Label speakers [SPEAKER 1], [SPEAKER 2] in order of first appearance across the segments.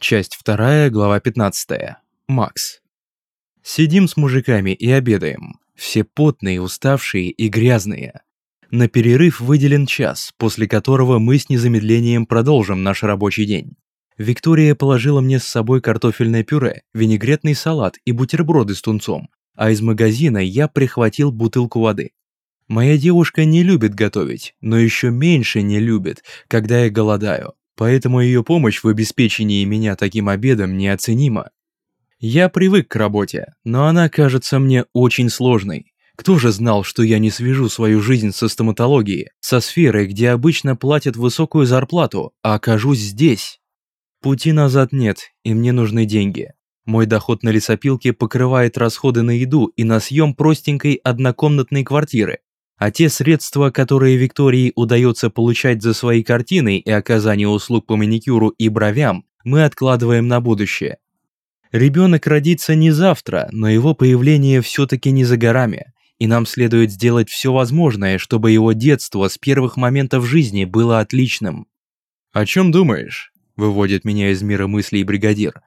[SPEAKER 1] Часть 2, глава 15. Макс. Сидим с мужиками и обедаем. Все потные, уставшие и грязные. На перерыв выделен час, после которого мы с незамедлением продолжим наш рабочий день. Виктория положила мне с собой картофельное пюре, винегретный салат и бутерброды с тунцом, а из магазина я прихватил бутылку воды. Моя девушка не любит готовить, но еще меньше не любит, когда я голодаю, поэтому ее помощь в обеспечении меня таким обедом неоценима. Я привык к работе, но она кажется мне очень сложной. Кто же знал, что я не свяжу свою жизнь со стоматологией, со сферой, где обычно платят высокую зарплату, а окажусь здесь? Пути назад нет, и мне нужны деньги. Мой доход на лесопилке покрывает расходы на еду и на съем простенькой однокомнатной квартиры, а те средства, которые Виктории удается получать за свои картины и оказание услуг по маникюру и бровям, мы откладываем на будущее. Ребенок родится не завтра, но его появление все-таки не за горами, и нам следует сделать все возможное, чтобы его детство с первых моментов жизни было отличным. «О чем думаешь?» – выводит меня из мира мыслей бригадир.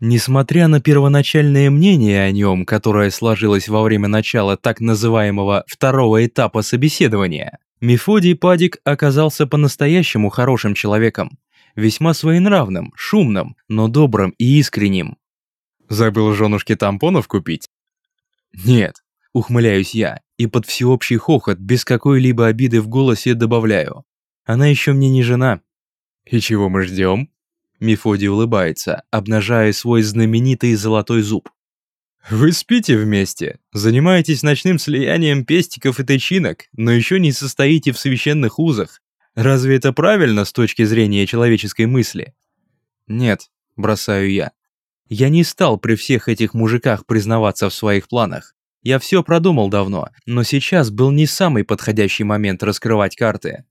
[SPEAKER 1] Несмотря на первоначальное мнение о нем, которое сложилось во время начала так называемого второго этапа собеседования, Мефодий Падик оказался по-настоящему хорошим человеком, весьма своенравным, шумным, но добрым и искренним. Забыл женушке тампонов купить? Нет, ухмыляюсь я, и под всеобщий хохот без какой-либо обиды в голосе добавляю. Она еще мне не жена. И чего мы ждем? Мефодий улыбается, обнажая свой знаменитый золотой зуб. «Вы спите вместе, занимаетесь ночным слиянием пестиков и тычинок, но еще не состоите в священных узах. Разве это правильно с точки зрения человеческой мысли?» «Нет», – бросаю я. Я не стал при всех этих мужиках признаваться в своих планах. Я все продумал давно, но сейчас был не самый подходящий момент раскрывать карты.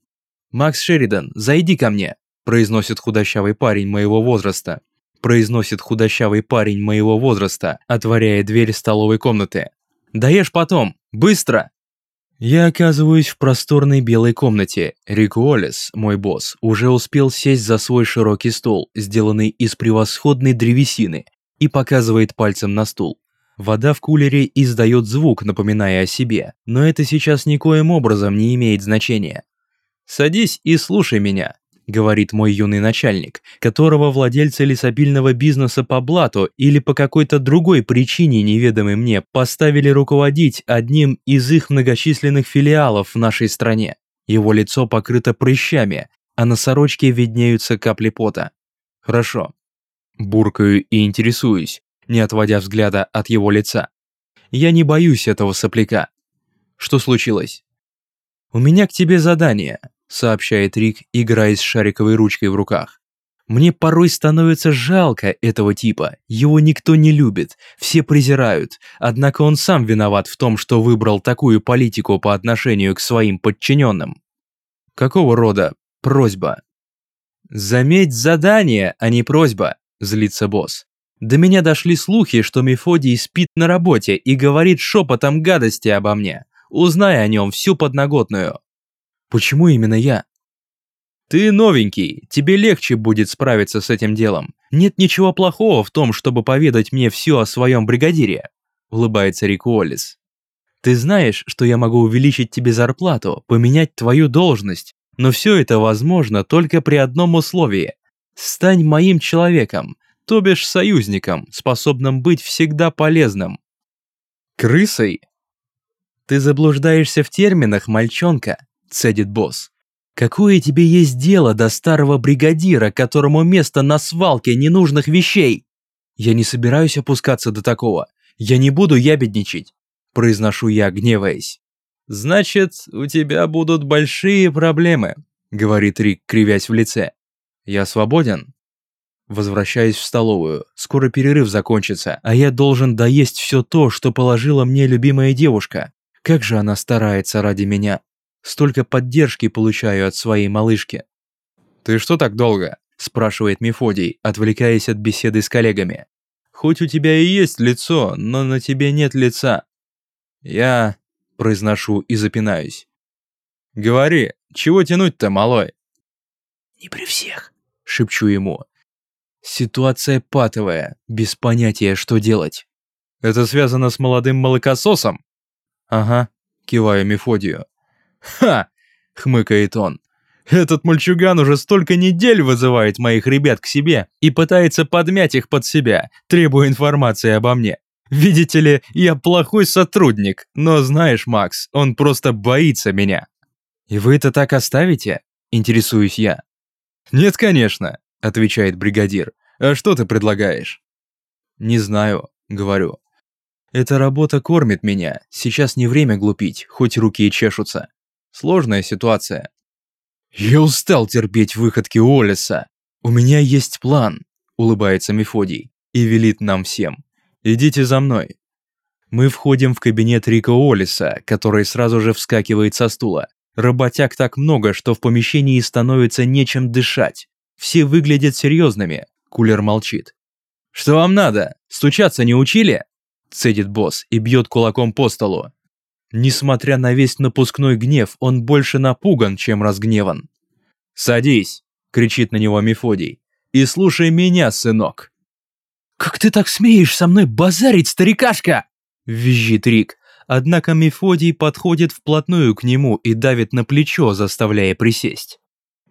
[SPEAKER 1] «Макс Шеридан, зайди ко мне!» Произносит худощавый парень моего возраста. Произносит худощавый парень моего возраста, отворяя дверь столовой комнаты. «Даешь потом! Быстро!» Я оказываюсь в просторной белой комнате. Рик Уоллес, мой босс, уже успел сесть за свой широкий стол, сделанный из превосходной древесины, и показывает пальцем на стул. Вода в кулере издает звук, напоминая о себе, но это сейчас никоим образом не имеет значения. «Садись и слушай меня», говорит мой юный начальник, которого владельцы лесопильного бизнеса по блату или по какой-то другой причине неведомой мне поставили руководить одним из их многочисленных филиалов в нашей стране. Его лицо покрыто прыщами, а на сорочке виднеются капли пота. Хорошо. Буркаю и интересуюсь, не отводя взгляда от его лица. Я не боюсь этого сопляка. Что случилось? У меня к тебе задание, сообщает Рик, играя с шариковой ручкой в руках. Мне порой становится жалко этого типа. Его никто не любит, все презирают. Однако он сам виноват в том, что выбрал такую политику по отношению к своим подчиненным. Какого рода просьба? Заметь задание, а не просьба, злится босс. До меня дошли слухи, что Мефодий спит на работе и говорит шепотом гадости обо мне. Узнай о нем всю подноготную. Почему именно я? Ты новенький, тебе легче будет справиться с этим делом. Нет ничего плохого в том, чтобы поведать мне все о своем бригадире, улыбается Рик Уоллес. Ты знаешь, что я могу увеличить тебе зарплату, поменять твою должность, но все это возможно только при одном условии. Стань моим человеком, то бишь союзником, способным быть всегда полезным. Крысой? Ты заблуждаешься в терминах, мальчонка. – цедит босс. «Какое тебе есть дело до старого бригадира, которому место на свалке ненужных вещей?» «Я не собираюсь опускаться до такого. Я не буду ябедничать», – произношу я, гневаясь. «Значит, у тебя будут большие проблемы», – говорит Рик, кривясь в лице. «Я свободен?» Возвращаюсь в столовую. Скоро перерыв закончится, а я должен доесть все то, что положила мне любимая девушка. Как же она старается ради меня. Столько поддержки получаю от своей малышки. «Ты что так долго?» – спрашивает Мефодий, отвлекаясь от беседы с коллегами. «Хоть у тебя и есть лицо, но на тебе нет лица». «Я...» – произношу и запинаюсь. «Говори, чего тянуть-то, малой?»
[SPEAKER 2] «Не при всех», –
[SPEAKER 1] шепчу ему. Ситуация патовая, без понятия, что делать. Это связано с молодым молокососом? Ага, киваю Мефодию. Ха! хмыкает он. Этот мальчуган уже столько недель вызывает моих ребят к себе и пытается подмять их под себя, требуя информации обо мне. Видите ли, я плохой сотрудник, но знаешь, Макс, он просто боится меня. И вы это так оставите? Интересуюсь я. Нет, конечно, отвечает бригадир. А что ты предлагаешь? Не знаю, говорю. Эта работа кормит меня, сейчас не время глупить, хоть руки и чешутся. Сложная ситуация. Я устал терпеть выходки Олиса. У меня есть план, улыбается Мефодий и велит нам всем. Идите за мной. Мы входим в кабинет Рика Олиса, который сразу же вскакивает со стула. Работяг так много, что в помещении становится нечем дышать. Все выглядят серьезными. Кулер молчит. «Что вам надо? Стучаться не учили?» Цедит босс и бьет кулаком по столу. Несмотря на весь напускной гнев, он больше напуган, чем разгневан. «Садись!» – кричит на него Мефодий. «И слушай меня, сынок!» «Как ты так смеешь со мной базарить, старикашка?» – визжит Рик. Однако Мефодий подходит вплотную к нему и давит на плечо, заставляя присесть.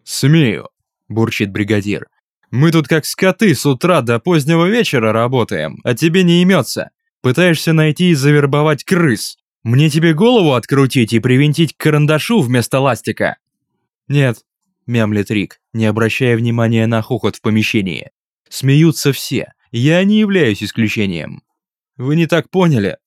[SPEAKER 1] «Смею», – бурчит бригадир. «Мы тут как скоты с утра до позднего вечера работаем, а тебе не имется. Пытаешься найти и завербовать крыс. Мне тебе голову открутить и привинтить к карандашу вместо ластика?» «Нет», – мямлит Рик, не обращая внимания на хохот в помещении. Смеются все, я не являюсь исключением. Вы не так поняли?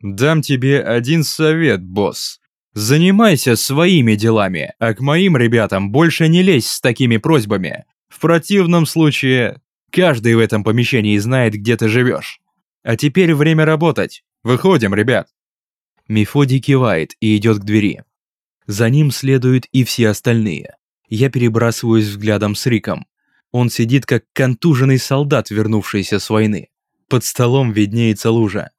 [SPEAKER 1] Дам тебе один совет, босс. Занимайся своими делами, а к моим ребятам больше не лезь с такими просьбами. В противном случае, каждый в этом помещении знает, где ты живешь. А теперь время работать. Выходим, ребят. Мефодий кивает и идет к двери. За ним следуют и все остальные. Я перебрасываюсь взглядом с Риком. Он сидит как контуженный солдат, вернувшийся с войны. Под столом виднеется лужа.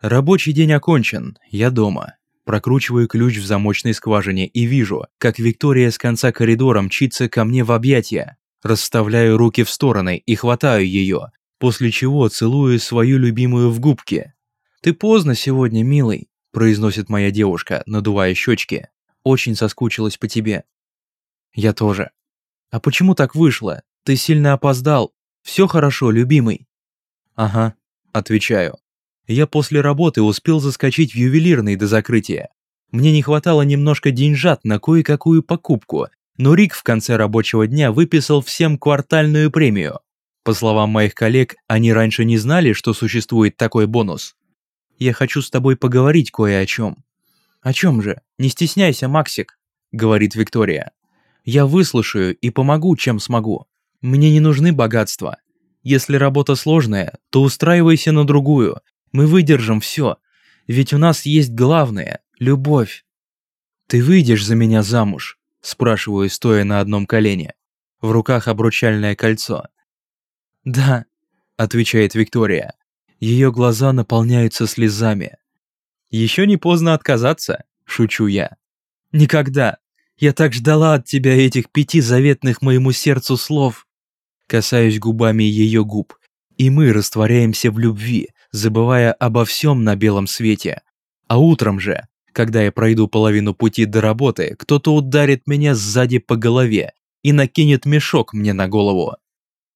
[SPEAKER 1] Рабочий день окончен, я дома. Прокручиваю ключ в замочной скважине и вижу, как Виктория с конца коридора мчится ко мне в объятия. Расставляю руки в стороны и хватаю ее, после чего целую свою любимую в губки. «Ты поздно сегодня, милый», – произносит моя девушка, надувая щечки. «Очень соскучилась по тебе». «Я тоже». «А почему так вышло? Ты сильно опоздал. Все хорошо, любимый?» «Ага», – отвечаю. Я после работы успел заскочить в ювелирный до закрытия. Мне не хватало немножко деньжат на кое-какую покупку, но Рик в конце рабочего дня выписал всем квартальную премию. По словам моих коллег, они раньше не знали, что существует такой бонус. Я хочу с тобой поговорить кое о чем. О чем же? Не стесняйся, Максик, говорит Виктория. Я выслушаю и помогу, чем смогу. Мне не нужны богатства. Если работа сложная, то устраивайся на другую. Мы выдержим все. Ведь у нас есть главное – любовь. Ты выйдешь за меня замуж? Спрашиваю, стоя на одном колене. В руках обручальное кольцо. Да, отвечает Виктория. Ее глаза наполняются слезами. Еще не поздно отказаться, шучу я. Никогда. Я так ждала от тебя этих пяти заветных моему сердцу слов. Касаюсь губами ее губ, и мы растворяемся в любви, забывая обо всем на белом свете. А утром же, когда я пройду половину пути до работы, кто-то ударит меня сзади по голове и накинет мешок мне на голову.